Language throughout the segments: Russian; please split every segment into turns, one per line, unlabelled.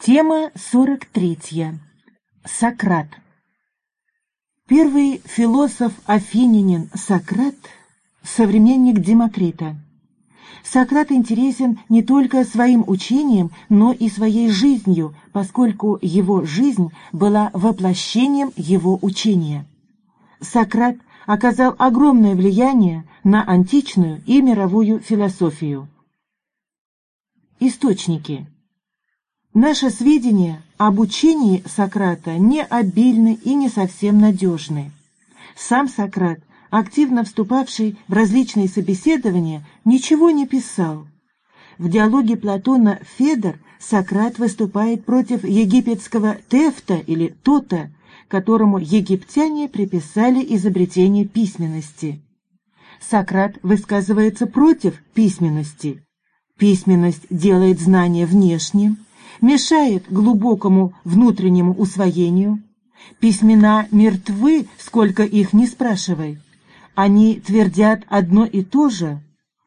Тема 43. Сократ. Первый философ-афининин Сократ – современник Демокрита. Сократ интересен не только своим учением, но и своей жизнью, поскольку его жизнь была воплощением его учения. Сократ оказал огромное влияние на античную и мировую философию. Источники. Наши сведения об учении Сократа не обильны и не совсем надежны. Сам Сократ, активно вступавший в различные собеседования, ничего не писал. В диалоге Платона «Федор» Сократ выступает против египетского Тефта или Тота, которому египтяне приписали изобретение письменности. Сократ высказывается против письменности. Письменность делает знание внешним, мешает глубокому внутреннему усвоению. Письмена мертвы, сколько их не спрашивай. Они твердят одно и то же.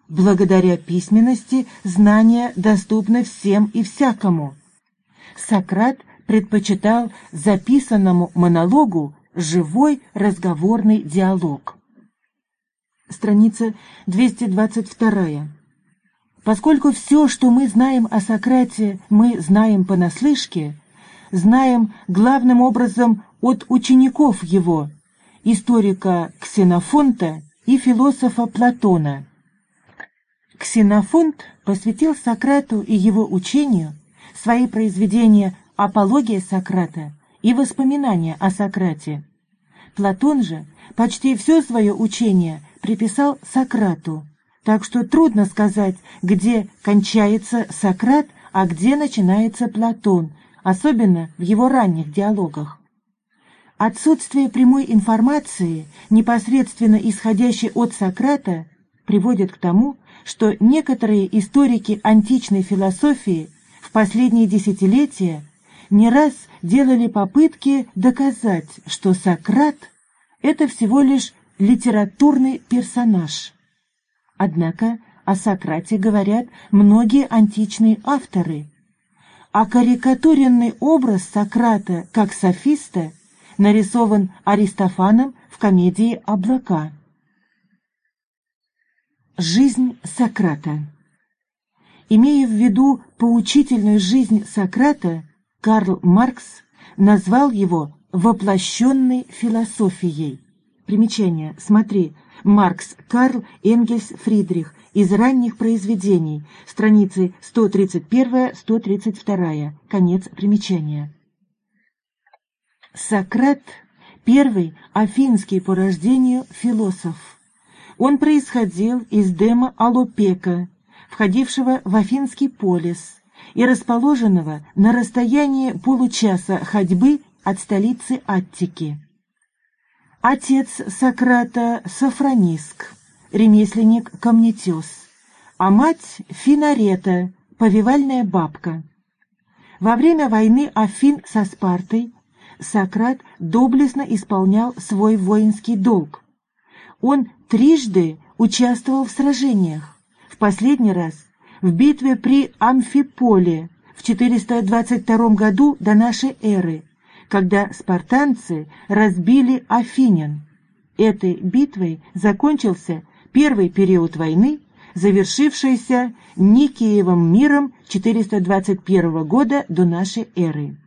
Благодаря письменности знания доступны всем и всякому. Сократ предпочитал записанному монологу живой разговорный диалог. Страница 222. Поскольку все, что мы знаем о Сократе, мы знаем понаслышке, знаем главным образом от учеников его, историка Ксенофонта и философа Платона. Ксенофонт посвятил Сократу и его учению свои произведения «Апология Сократа» и «Воспоминания о Сократе». Платон же почти все свое учение приписал Сократу, так что трудно сказать, где кончается Сократ, а где начинается Платон, особенно в его ранних диалогах. Отсутствие прямой информации, непосредственно исходящей от Сократа, приводит к тому, что некоторые историки античной философии в последние десятилетия не раз делали попытки доказать, что Сократ – это всего лишь литературный персонаж. Однако о Сократе говорят многие античные авторы, а карикатуренный образ Сократа как софиста нарисован Аристофаном в комедии «Облака». Жизнь Сократа Имея в виду поучительную жизнь Сократа, Карл Маркс назвал его воплощенной философией. Примечание. Смотри. Маркс, Карл, Энгельс, Фридрих. Из ранних произведений. Страницы 131-132. Конец примечания. Сократ – первый афинский по рождению философ. Он происходил из Дема Алопека, входившего в Афинский полис и расположенного на расстоянии получаса ходьбы от столицы Аттики. Отец Сократа Сафрониск, ремесленник-камнетес, а мать Финарета, повивальная бабка. Во время войны Афин со Спартой Сократ доблестно исполнял свой воинский долг. Он трижды участвовал в сражениях, в последний раз в битве при Амфиполе в 422 году до нашей эры, когда спартанцы разбили Афинян. Этой битвой закончился первый период войны, завершившийся Никиевым миром 421 года до нашей эры.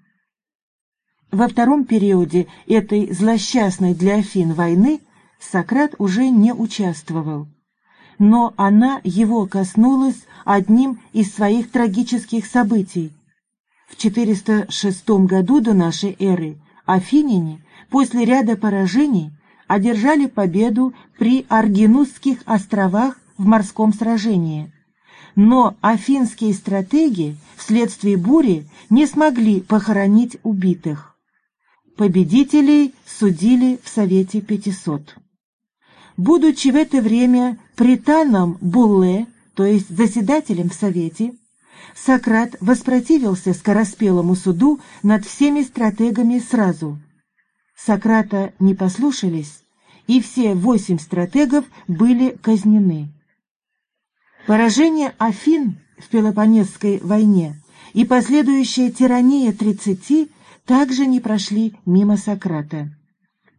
Во втором периоде этой злосчастной для Афин войны Сократ уже не участвовал, но она его коснулась одним из своих трагических событий, в 406 году до нашей эры афиняне после ряда поражений одержали победу при Аргинусских островах в морском сражении. Но афинские стратеги вследствие бури не смогли похоронить убитых. Победителей судили в Совете 500. Будучи в это время пританом Булле, то есть заседателем в Совете, Сократ воспротивился скороспелому суду над всеми стратегами сразу. Сократа не послушались, и все восемь стратегов были казнены. Поражение Афин в Пелопонесской войне и последующая тирания тридцати также не прошли мимо Сократа.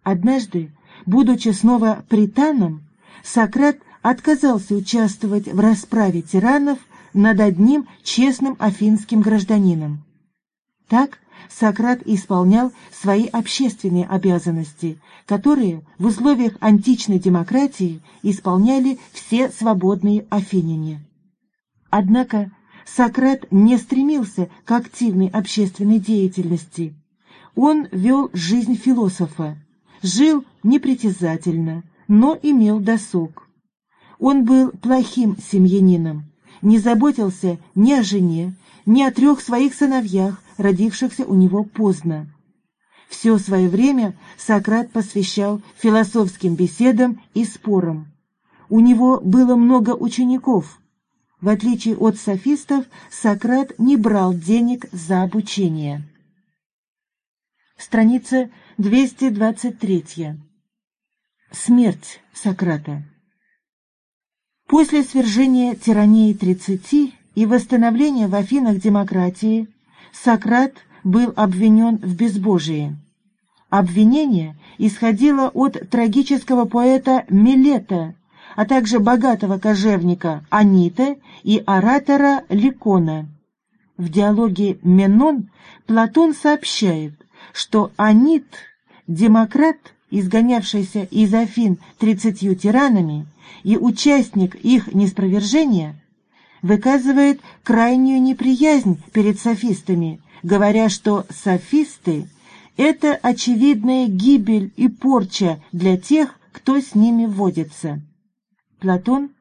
Однажды, будучи снова пританом, Сократ отказался участвовать в расправе тиранов над одним честным афинским гражданином. Так Сократ исполнял свои общественные обязанности, которые в условиях античной демократии исполняли все свободные афиняне. Однако Сократ не стремился к активной общественной деятельности. Он вел жизнь философа, жил непритязательно, но имел досуг. Он был плохим семьянином, не заботился ни о жене, ни о трех своих сыновьях, родившихся у него поздно. Все свое время Сократ посвящал философским беседам и спорам. У него было много учеников. В отличие от софистов, Сократ не брал денег за обучение. Страница 223. Смерть Сократа. После свержения тирании 30 и восстановления в Афинах демократии Сократ был обвинен в безбожии. Обвинение исходило от трагического поэта Милета, а также богатого кожевника Анита и оратора Ликона. В диалоге «Менон» Платон сообщает, что Анит, демократ, изгонявшийся из Афин тридцатью тиранами, и участник их неспровержения, выказывает крайнюю неприязнь перед софистами, говоря, что софисты — это очевидная гибель и порча для тех, кто с ними водится. Платон,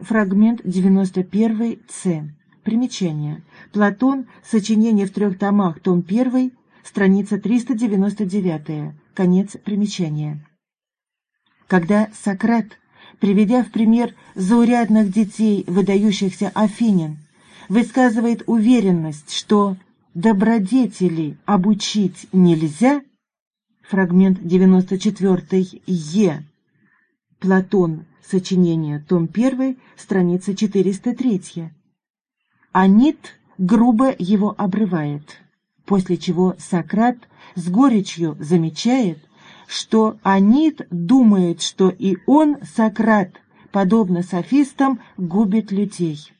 фрагмент 91 С. Примечание. Платон, сочинение в трех томах, том 1, страница 399, конец примечания. Когда Сократ приведя в пример заурядных детей, выдающихся афинян, высказывает уверенность, что добродетели обучить нельзя, фрагмент 94 Е, Платон, сочинение, том 1, страница 403. Анит грубо его обрывает, после чего Сократ с горечью замечает, что Анит думает, что и он, Сократ, подобно софистам, губит людей.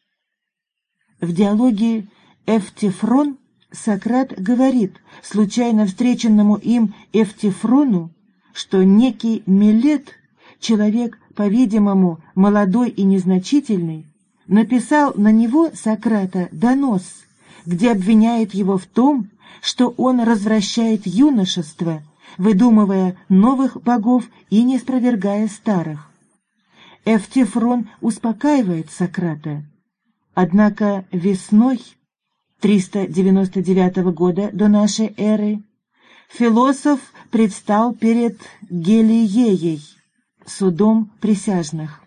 В диалоге «Эфтифрон» Сократ говорит случайно встреченному им Эфтифрону, что некий Милет, человек, по-видимому, молодой и незначительный, написал на него, Сократа, донос, где обвиняет его в том, что он развращает юношество – выдумывая новых богов и не спровергая старых. Эфтифрон успокаивает Сократа. Однако весной 399 года до нашей эры философ предстал перед Гелиеей, судом присяжных.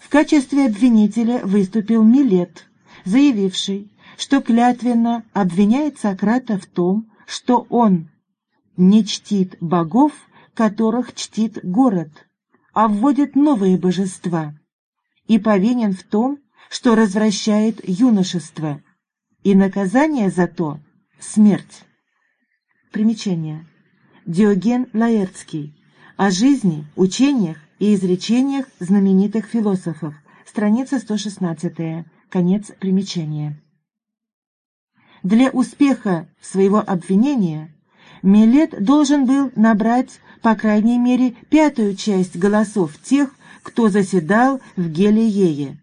В качестве обвинителя выступил Милет, заявивший, что клятвенно обвиняет Сократа в том, что он не чтит богов, которых чтит город, а вводит новые божества, и повинен в том, что развращает юношество, и наказание за то — смерть. Примечание. Диоген Лаэртский. О жизни, учениях и изречениях знаменитых философов. Страница 116. Конец примечания. Для успеха своего обвинения Милет должен был набрать, по крайней мере, пятую часть голосов тех, кто заседал в Гелиее.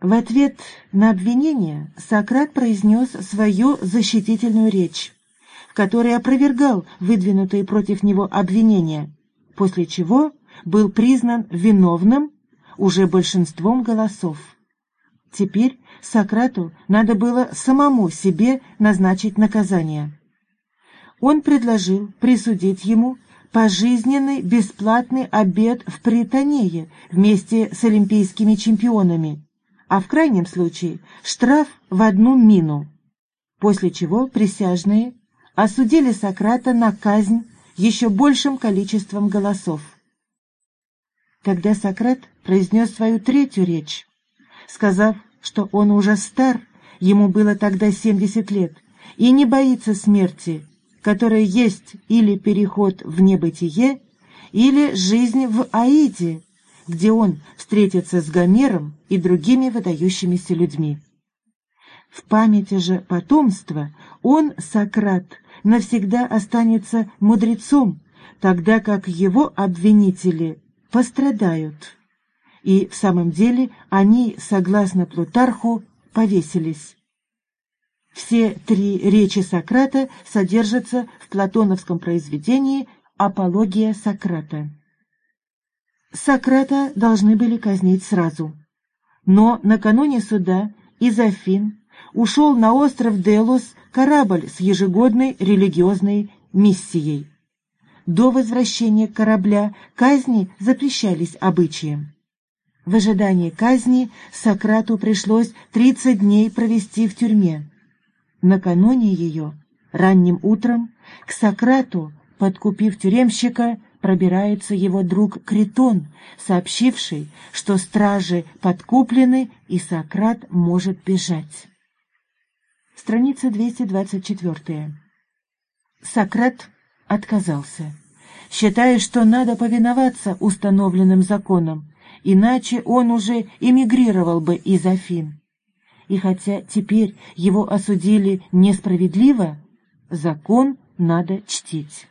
В ответ на обвинение Сократ произнес свою защитительную речь, в которой опровергал выдвинутые против него обвинения, после чего был признан виновным уже большинством голосов. Теперь Сократу надо было самому себе назначить наказание он предложил присудить ему пожизненный бесплатный обед в Притонее вместе с олимпийскими чемпионами, а в крайнем случае штраф в одну мину, после чего присяжные осудили Сократа на казнь еще большим количеством голосов. Когда Сократ произнес свою третью речь, сказав, что он уже стар ему было тогда 70 лет, и не боится смерти, которая есть или переход в небытие, или жизнь в Аиде, где он встретится с Гомером и другими выдающимися людьми. В памяти же потомства он, Сократ, навсегда останется мудрецом, тогда как его обвинители пострадают. И в самом деле они, согласно Плутарху, повесились. Все три речи Сократа содержатся в платоновском произведении «Апология Сократа». Сократа должны были казнить сразу. Но накануне суда из Афин ушел на остров Делос корабль с ежегодной религиозной миссией. До возвращения корабля казни запрещались обычаем. В ожидании казни Сократу пришлось 30 дней провести в тюрьме. Накануне ее, ранним утром, к Сократу, подкупив тюремщика, пробирается его друг Критон, сообщивший, что стражи подкуплены и Сократ может бежать. Страница 224. Сократ отказался, считая, что надо повиноваться установленным законам, иначе он уже эмигрировал бы из Афин. И хотя теперь его осудили несправедливо, закон надо чтить.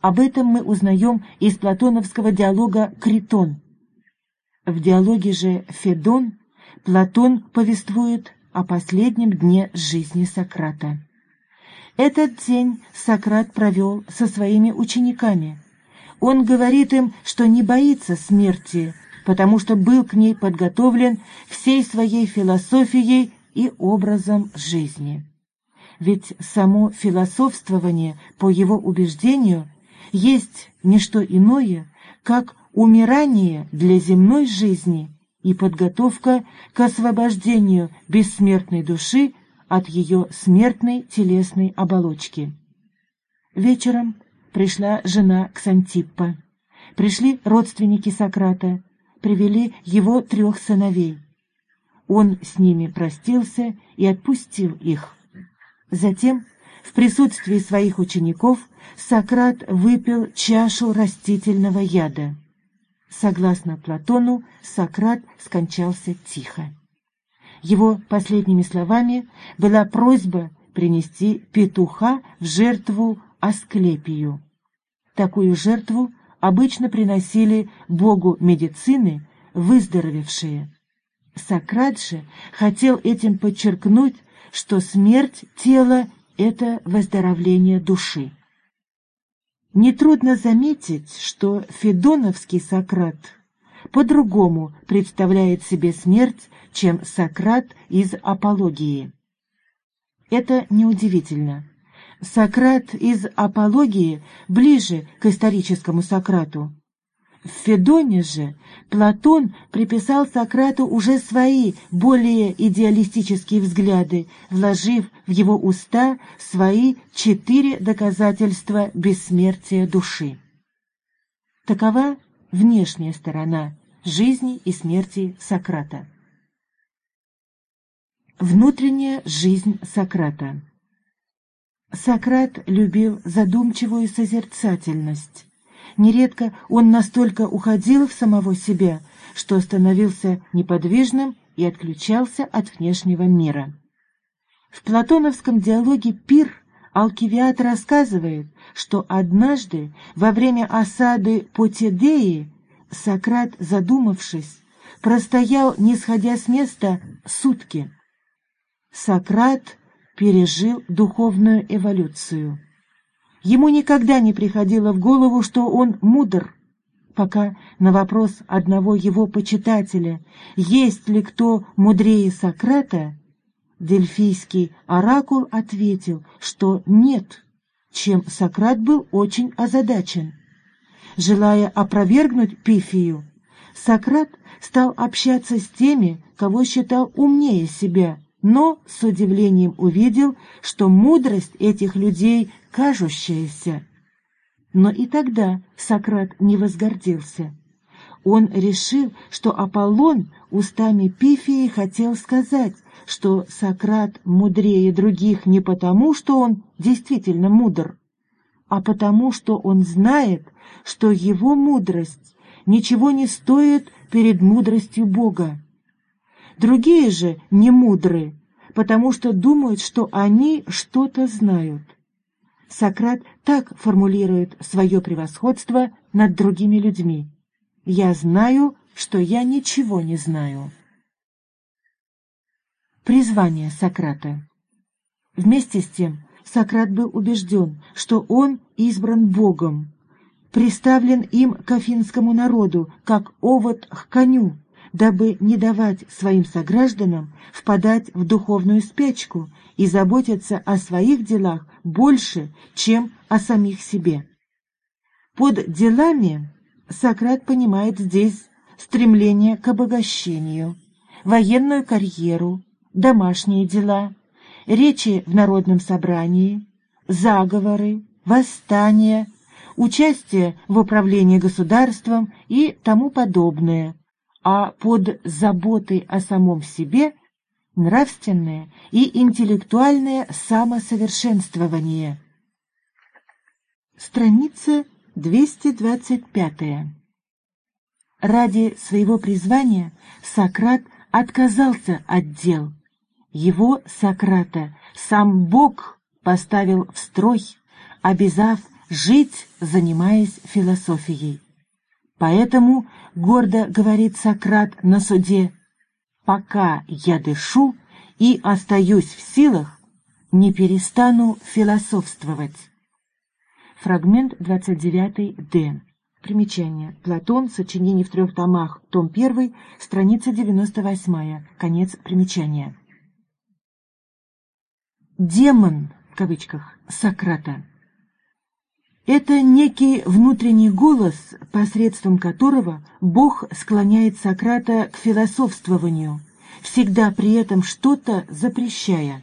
Об этом мы узнаем из платоновского диалога «Критон». В диалоге же «Федон» Платон повествует о последнем дне жизни Сократа. Этот день Сократ провел со своими учениками. Он говорит им, что не боится смерти, потому что был к ней подготовлен всей своей философией и образом жизни. Ведь само философствование, по его убеждению, есть не что иное, как умирание для земной жизни и подготовка к освобождению бессмертной души от ее смертной телесной оболочки. Вечером пришла жена Ксантиппа. Пришли родственники Сократа, привели его трех сыновей. Он с ними простился и отпустил их. Затем, в присутствии своих учеников, Сократ выпил чашу растительного яда. Согласно Платону, Сократ скончался тихо. Его последними словами была просьба принести петуха в жертву Асклепию. Такую жертву обычно приносили богу медицины выздоровевшие. Сократ же хотел этим подчеркнуть, что смерть тела — это выздоровление души. Нетрудно заметить, что Федоновский Сократ по-другому представляет себе смерть, чем Сократ из Апологии. Это неудивительно. Сократ из Апологии ближе к историческому Сократу. В Федоне же Платон приписал Сократу уже свои более идеалистические взгляды, вложив в его уста свои четыре доказательства бессмертия души. Такова внешняя сторона жизни и смерти Сократа. Внутренняя жизнь Сократа Сократ любил задумчивую созерцательность. Нередко он настолько уходил в самого себя, что становился неподвижным и отключался от внешнего мира. В платоновском диалоге «Пир» Алкивиад рассказывает, что однажды во время осады Потидеи Сократ, задумавшись, простоял, не сходя с места, сутки. Сократ пережил духовную эволюцию. Ему никогда не приходило в голову, что он мудр, пока на вопрос одного его почитателя, есть ли кто мудрее Сократа, Дельфийский оракул ответил, что нет, чем Сократ был очень озадачен. Желая опровергнуть Пифию, Сократ стал общаться с теми, кого считал умнее себя, но с удивлением увидел, что мудрость этих людей кажущаяся. Но и тогда Сократ не возгордился. Он решил, что Аполлон устами Пифии хотел сказать, что Сократ мудрее других не потому, что он действительно мудр, а потому, что он знает, что его мудрость ничего не стоит перед мудростью Бога. Другие же не мудры, потому что думают, что они что-то знают. Сократ так формулирует свое превосходство над другими людьми. «Я знаю, что я ничего не знаю». Призвание Сократа Вместе с тем, Сократ был убежден, что он избран Богом, приставлен им к афинскому народу, как овод к коню, дабы не давать своим согражданам впадать в духовную спячку и заботиться о своих делах больше, чем о самих себе. Под делами Сократ понимает здесь стремление к обогащению, военную карьеру, домашние дела, речи в народном собрании, заговоры, восстания, участие в управлении государством и тому подобное, а под заботой о самом себе нравственное и интеллектуальное самосовершенствование. Страница 225. Ради своего призвания Сократ отказался от дел. Его, Сократа, сам Бог поставил в строй, обязав жить, занимаясь философией. Поэтому, гордо говорит Сократ на суде, «пока я дышу и остаюсь в силах, не перестану философствовать». Фрагмент 29-д. Примечание. Платон. Сочинение в трех томах. Том 1. Страница 98. Конец примечания. «Демон» в кавычках Сократа это некий внутренний голос, посредством которого Бог склоняет Сократа к философствованию, всегда при этом что-то запрещая.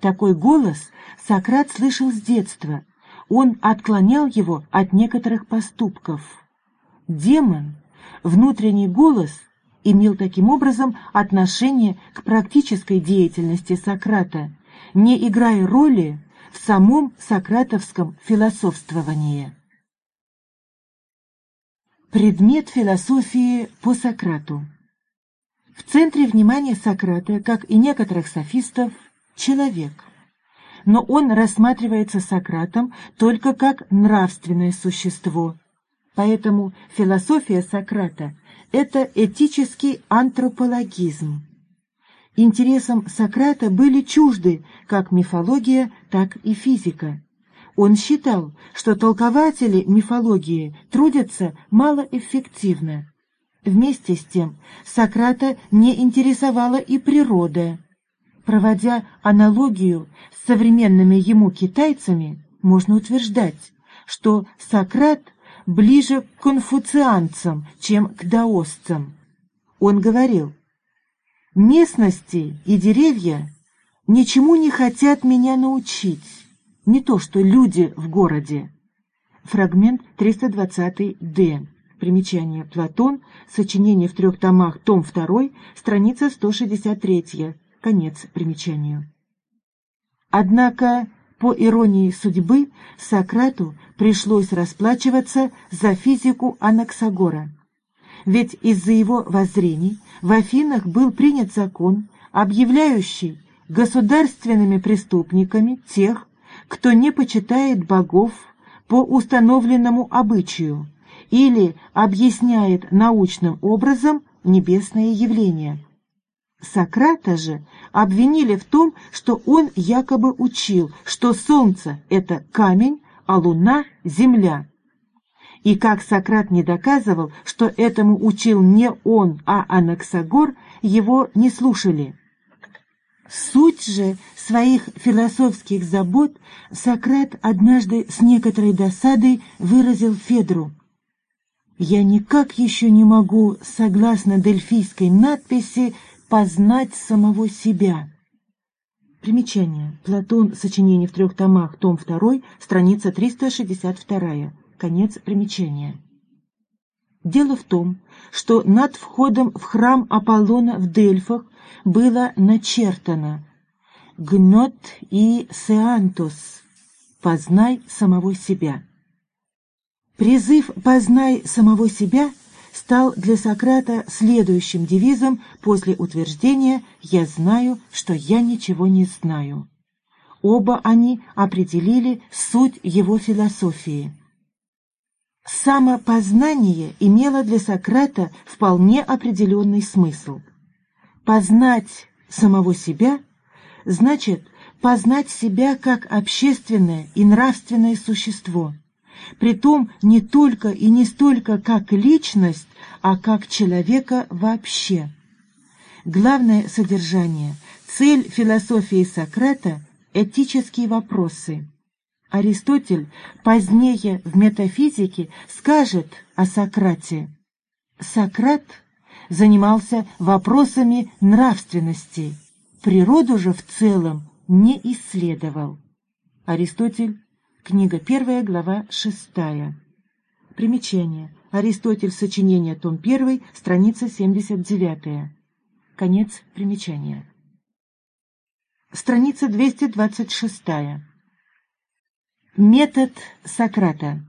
Такой голос Сократ слышал с детства, он отклонял его от некоторых поступков. Демон, внутренний голос, имел таким образом отношение к практической деятельности Сократа, не играя роли в самом сократовском философствовании. Предмет философии по Сократу В центре внимания Сократа, как и некоторых софистов, человек. Но он рассматривается Сократом только как нравственное существо. Поэтому философия Сократа – это этический антропологизм интересам Сократа были чужды как мифология, так и физика. Он считал, что толкователи мифологии трудятся малоэффективно. Вместе с тем Сократа не интересовала и природа. Проводя аналогию с современными ему китайцами, можно утверждать, что Сократ ближе к конфуцианцам, чем к даосцам. Он говорил – Местности и деревья ничему не хотят меня научить, не то что люди в городе. Фрагмент 320-д. Примечание. Платон. Сочинение в трех томах. Том 2. Страница 163. Конец примечанию. Однако, по иронии судьбы, Сократу пришлось расплачиваться за физику Анаксагора ведь из-за его воззрений в Афинах был принят закон, объявляющий государственными преступниками тех, кто не почитает богов по установленному обычаю или объясняет научным образом небесное явление. Сократа же обвинили в том, что он якобы учил, что солнце — это камень, а луна — земля. И как Сократ не доказывал, что этому учил не он, а Анаксагор, его не слушали. Суть же своих философских забот Сократ однажды с некоторой досадой выразил Федру. «Я никак еще не могу, согласно дельфийской надписи, познать самого себя». Примечание. Платон. Сочинение в трех томах. Том 2. Страница 362. Конец примечания. Дело в том, что над входом в храм Аполлона в Дельфах было начертано «Гнот и Сеантос» — «Познай самого себя». Призыв «Познай самого себя» стал для Сократа следующим девизом после утверждения «Я знаю, что я ничего не знаю». Оба они определили суть его философии. Самопознание имело для Сократа вполне определенный смысл. Познать самого себя значит познать себя как общественное и нравственное существо, притом не только и не столько как личность, а как человека вообще. Главное содержание, цель философии Сократа – этические вопросы. Аристотель позднее в метафизике скажет о Сократе. Сократ занимался вопросами нравственности, природу же в целом не исследовал. Аристотель, книга 1, глава 6. Примечание. Аристотель, сочинение, том 1, страница 79. Конец примечания. Страница 226. Метод Сократа.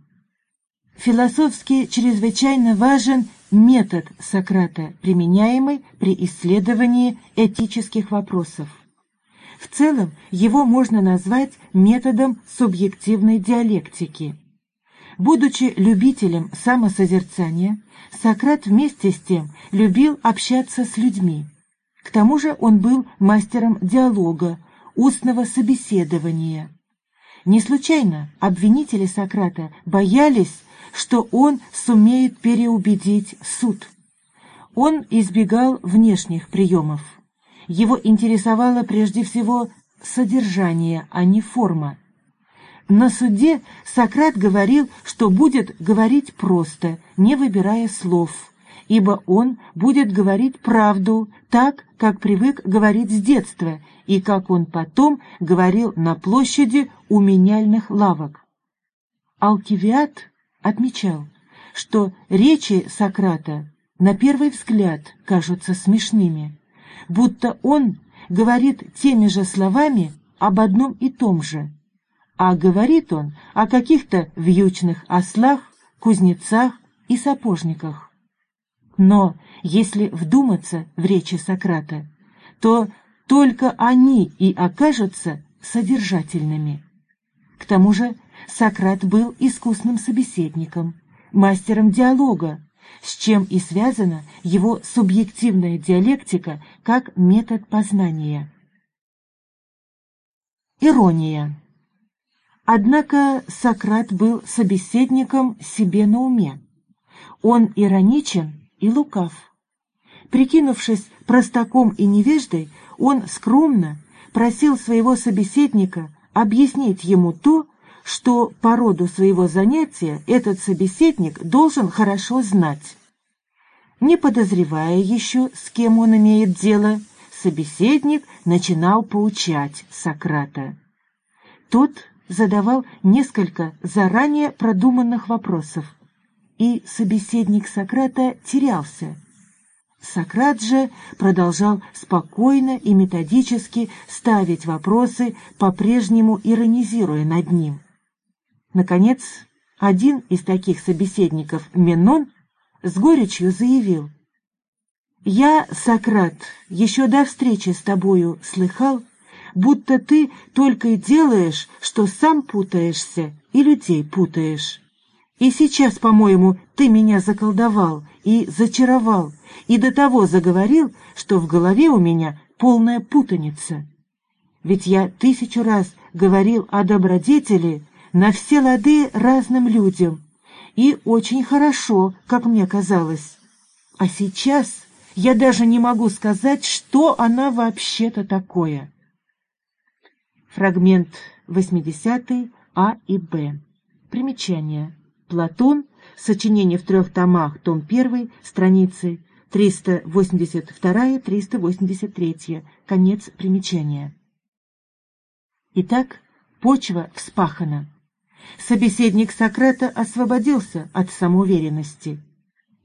Философски чрезвычайно важен метод Сократа, применяемый при исследовании этических вопросов. В целом его можно назвать методом субъективной диалектики. Будучи любителем самосозерцания, Сократ вместе с тем любил общаться с людьми. К тому же он был мастером диалога, устного собеседования. Не случайно обвинители Сократа боялись, что он сумеет переубедить суд. Он избегал внешних приемов. Его интересовало прежде всего содержание, а не форма. На суде Сократ говорил, что будет говорить просто, не выбирая слов, ибо он будет говорить правду так, как привык говорить с детства и как он потом говорил на площади у меняльных лавок. Алкивиад отмечал, что речи Сократа на первый взгляд кажутся смешными, будто он говорит теми же словами об одном и том же, а говорит он о каких-то вьючных ослах, кузнецах и сапожниках. Но если вдуматься в речи Сократа, то только они и окажутся содержательными. К тому же Сократ был искусным собеседником, мастером диалога, с чем и связана его субъективная диалектика как метод познания. Ирония Однако Сократ был собеседником себе на уме. Он ироничен и лукав. Прикинувшись простаком и невеждой, он скромно просил своего собеседника объяснить ему то, что по роду своего занятия этот собеседник должен хорошо знать. Не подозревая еще, с кем он имеет дело, собеседник начинал поучать Сократа. Тот задавал несколько заранее продуманных вопросов, и собеседник Сократа терялся. Сократ же продолжал спокойно и методически ставить вопросы, по-прежнему иронизируя над ним. Наконец, один из таких собеседников, Менон, с горечью заявил, «Я, Сократ, еще до встречи с тобою слыхал, будто ты только и делаешь, что сам путаешься и людей путаешь. И сейчас, по-моему, ты меня заколдовал и зачаровал, и до того заговорил, что в голове у меня полная путаница. Ведь я тысячу раз говорил о добродетели на все лады разным людям, и очень хорошо, как мне казалось. А сейчас я даже не могу сказать, что она вообще-то такое. Фрагмент 80 А и Б. Примечание. Платон. Сочинение в трех томах. Том 1. Страницы 382-383. Конец примечания. Итак, почва вспахана. Собеседник Сократа освободился от самоуверенности.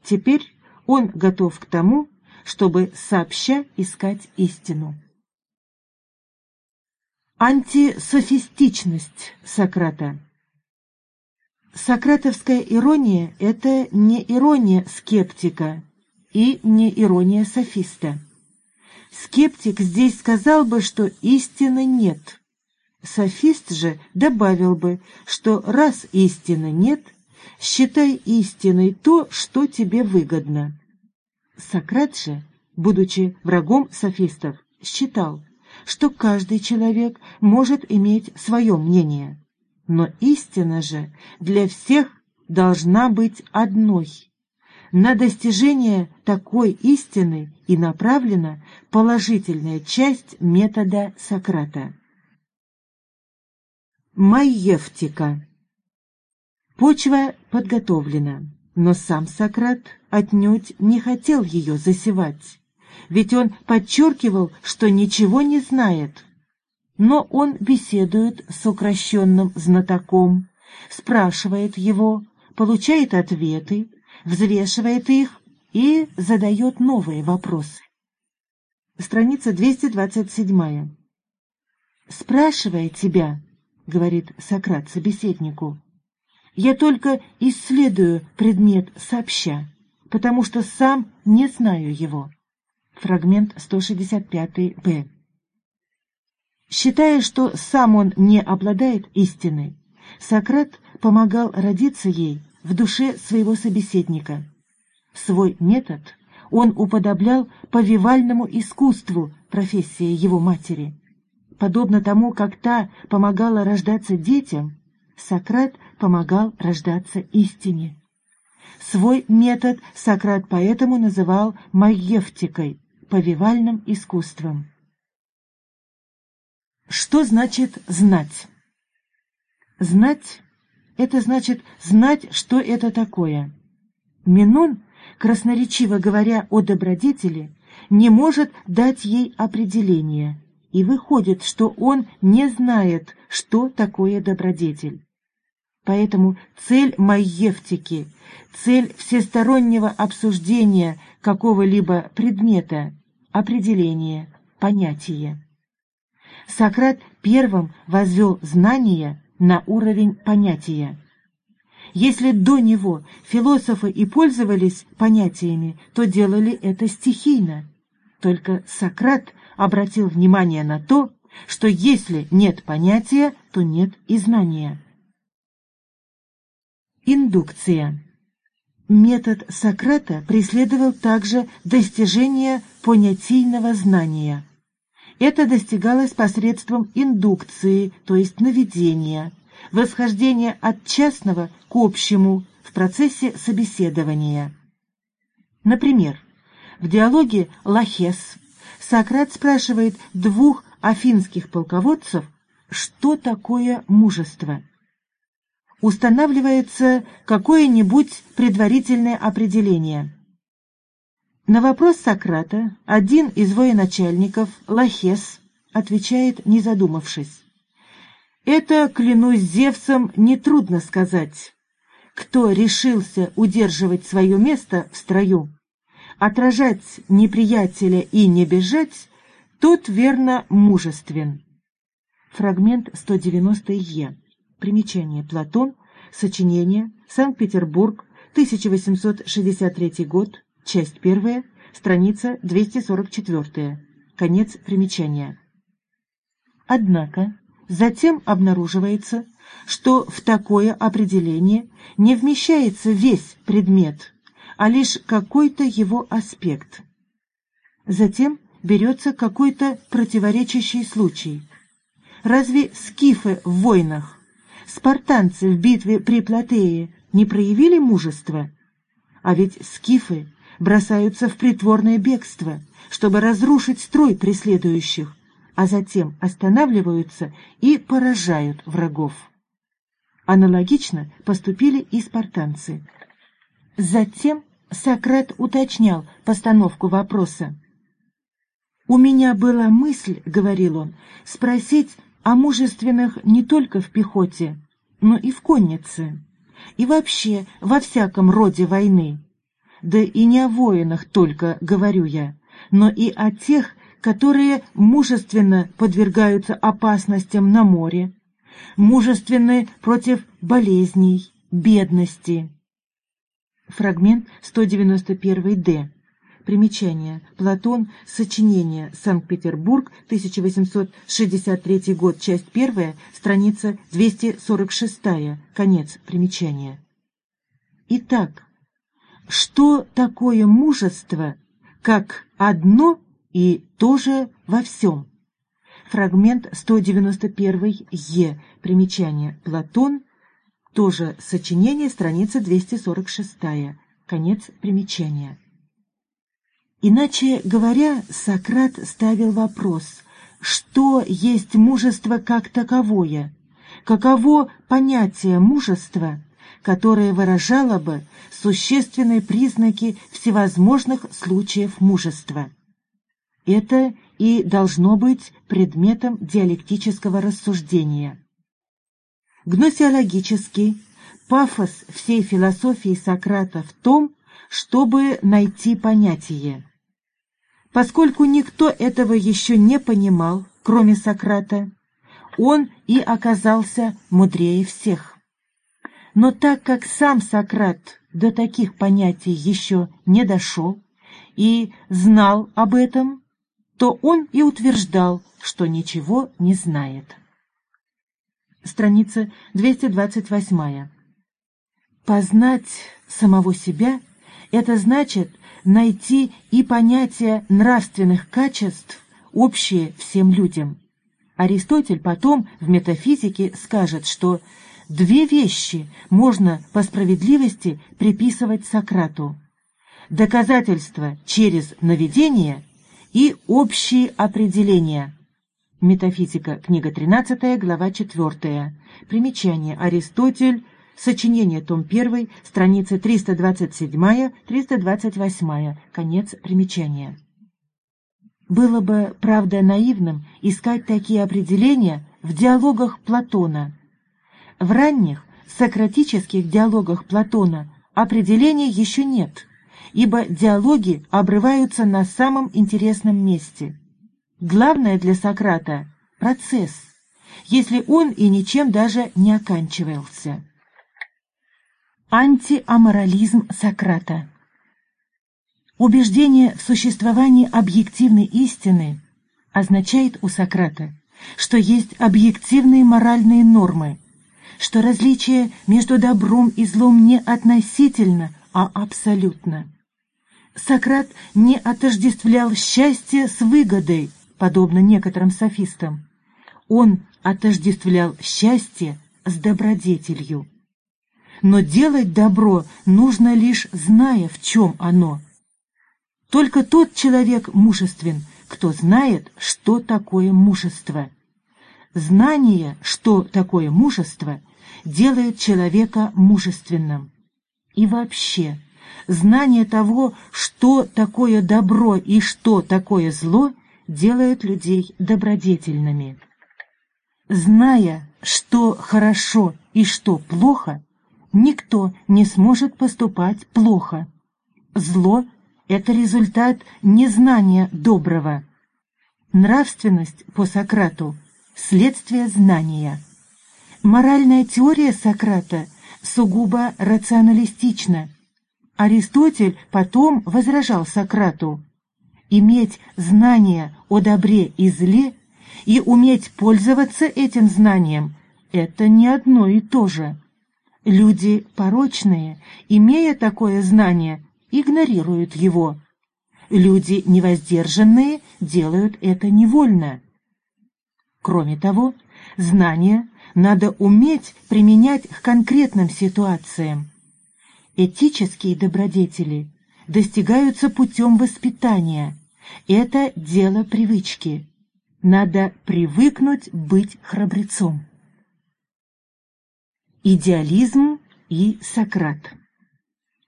Теперь он готов к тому, чтобы сообща искать истину. Антисофистичность Сократа Сократовская ирония – это не ирония скептика и не ирония софиста. Скептик здесь сказал бы, что истины нет. Софист же добавил бы, что раз истины нет, считай истиной то, что тебе выгодно. Сократ же, будучи врагом софистов, считал, что каждый человек может иметь свое мнение. Но истина же для всех должна быть одной. На достижение такой истины и направлена положительная часть метода Сократа. Майевтика Почва подготовлена, но сам Сократ отнюдь не хотел ее засевать, ведь он подчеркивал, что ничего не знает – но он беседует с укращенным знатоком, спрашивает его, получает ответы, взвешивает их и задает новые вопросы. Страница 227. «Спрашивая тебя, — говорит Сократ собеседнику, — я только исследую предмет сообща, потому что сам не знаю его». Фрагмент 165-б. Считая, что сам он не обладает истиной, Сократ помогал родиться ей в душе своего собеседника. Свой метод он уподоблял повивальному искусству профессии его матери. Подобно тому, как та помогала рождаться детям, Сократ помогал рождаться истине. Свой метод Сократ поэтому называл маевтикой, повивальным искусством. Что значит знать? Знать — это значит знать, что это такое. Минон, красноречиво говоря о добродетели, не может дать ей определение, и выходит, что он не знает, что такое добродетель. Поэтому цель Майевтики, цель всестороннего обсуждения какого-либо предмета, определение, понятие. Сократ первым возвел знание на уровень понятия. Если до него философы и пользовались понятиями, то делали это стихийно. Только Сократ обратил внимание на то, что если нет понятия, то нет и знания. Индукция. Метод Сократа преследовал также достижение понятийного знания – это достигалось посредством индукции, то есть наведения, восхождения от частного к общему в процессе собеседования. Например, в диалоге «Лахес» Сократ спрашивает двух афинских полководцев, что такое мужество. Устанавливается какое-нибудь предварительное определение – на вопрос Сократа один из военачальников, Лахес, отвечает, не задумавшись. «Это, клянусь Зевсом, нетрудно сказать. Кто решился удерживать свое место в строю, отражать неприятеля и не бежать, тот, верно, мужествен». Фрагмент 190 Е. Примечание. Платон. Сочинение. Санкт-Петербург. 1863 год. Часть первая, страница 244. Конец примечания. Однако затем обнаруживается, что в такое определение не вмещается весь предмет, а лишь какой-то его аспект. Затем берется какой-то противоречащий случай. Разве скифы в войнах, спартанцы в битве при Платее не проявили мужества? А ведь скифы бросаются в притворное бегство, чтобы разрушить строй преследующих, а затем останавливаются и поражают врагов. Аналогично поступили и спартанцы. Затем Сократ уточнял постановку вопроса. «У меня была мысль, — говорил он, — спросить о мужественных не только в пехоте, но и в коннице, и вообще во всяком роде войны. Да и не о воинах только говорю я, но и о тех, которые мужественно подвергаются опасностям на море, мужественны против болезней, бедности. Фрагмент 191-д. Примечание. Платон. Сочинение. Санкт-Петербург. 1863 год. Часть 1. Страница 246. Конец примечания. Итак, что такое мужество, как одно и тоже во всем? Фрагмент 191 Е. Примечание. Платон. Тоже сочинение. Страница 246. Конец примечания. Иначе говоря, Сократ ставил вопрос, что есть мужество как таковое, каково понятие мужества, которое выражало бы существенные признаки всевозможных случаев мужества. Это и должно быть предметом диалектического рассуждения. Гносеологический пафос всей философии Сократа в том, чтобы найти понятие. Поскольку никто этого еще не понимал, кроме Сократа, он и оказался мудрее всех. Но так как сам Сократ до таких понятий еще не дошел и знал об этом, то он и утверждал, что ничего не знает. Страница 228. Познать самого себя – это значит найти и понятие нравственных качеств, общие всем людям. Аристотель потом в метафизике скажет, что две вещи можно по справедливости приписывать Сократу. Доказательства через наведение и общие определения. Метафизика, книга 13, глава 4. Примечание. Аристотель Сочинение, том 1, страницы 327-328, конец примечания. Было бы, правда, наивным искать такие определения в диалогах Платона. В ранних сократических диалогах Платона определений еще нет, ибо диалоги обрываются на самом интересном месте. Главное для Сократа – процесс, если он и ничем даже не оканчивался. Антиаморализм Сократа Убеждение в существовании объективной истины означает у Сократа, что есть объективные моральные нормы, что различие между добром и злом не относительно, а абсолютно. Сократ не отождествлял счастье с выгодой, подобно некоторым софистам. Он отождествлял счастье с добродетелью. Но делать добро нужно лишь зная, в чем оно. Только тот человек мужествен, кто знает, что такое мужество. Знание, что такое мужество, делает человека мужественным. И вообще, знание того, что такое добро и что такое зло, делает людей добродетельными. Зная, что хорошо и что плохо, никто не сможет поступать плохо. Зло — это результат незнания доброго. Нравственность по Сократу — следствие знания. Моральная теория Сократа сугубо рационалистична. Аристотель потом возражал Сократу. Иметь знание о добре и зле и уметь пользоваться этим знанием — это не одно и то же. Люди порочные, имея такое знание, игнорируют его. Люди невоздержанные делают это невольно. Кроме того, знания надо уметь применять к конкретным ситуациям. Этические добродетели достигаются путем воспитания. Это дело привычки. Надо привыкнуть быть храбрецом. Идеализм и Сократ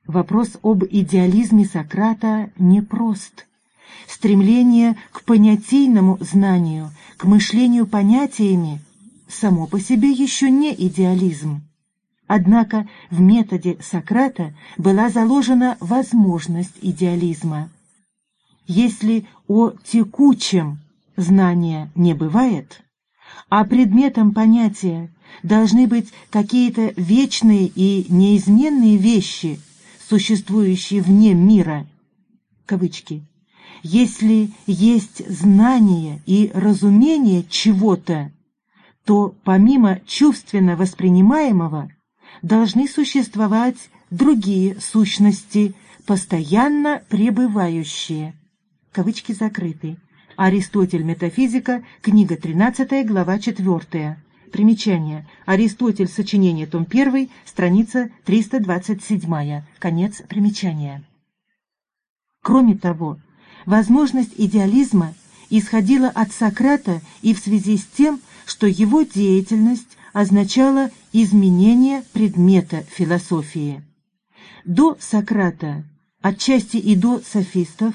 Вопрос об идеализме Сократа непрост. Стремление к понятийному знанию, к мышлению понятиями само по себе еще не идеализм. Однако в методе Сократа была заложена возможность идеализма. Если о текучем знания не бывает, а предметом понятия должны быть какие-то вечные и неизменные вещи, существующие вне мира, кавычки, если есть знание и разумение чего-то, то помимо чувственно воспринимаемого должны существовать другие сущности, постоянно пребывающие. Кавычки закрыты. Аристотель «Метафизика», книга 13, глава 4. Примечание. Аристотель. Сочинение. Том 1. Страница 327. Конец примечания. Кроме того, возможность идеализма исходила от Сократа и в связи с тем, что его деятельность означала изменение предмета философии. До Сократа, отчасти и до софистов,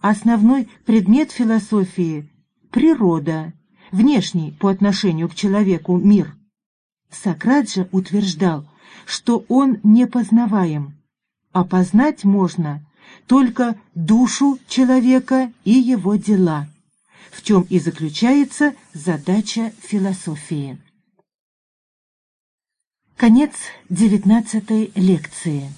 основной предмет философии – природа, внешний по отношению к человеку мир. Сократ же утверждал, что он непознаваем, а познать можно только душу человека и его дела, в чем и заключается задача философии. Конец девятнадцатой лекции.